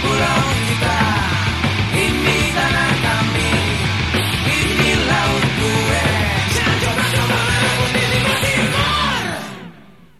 put on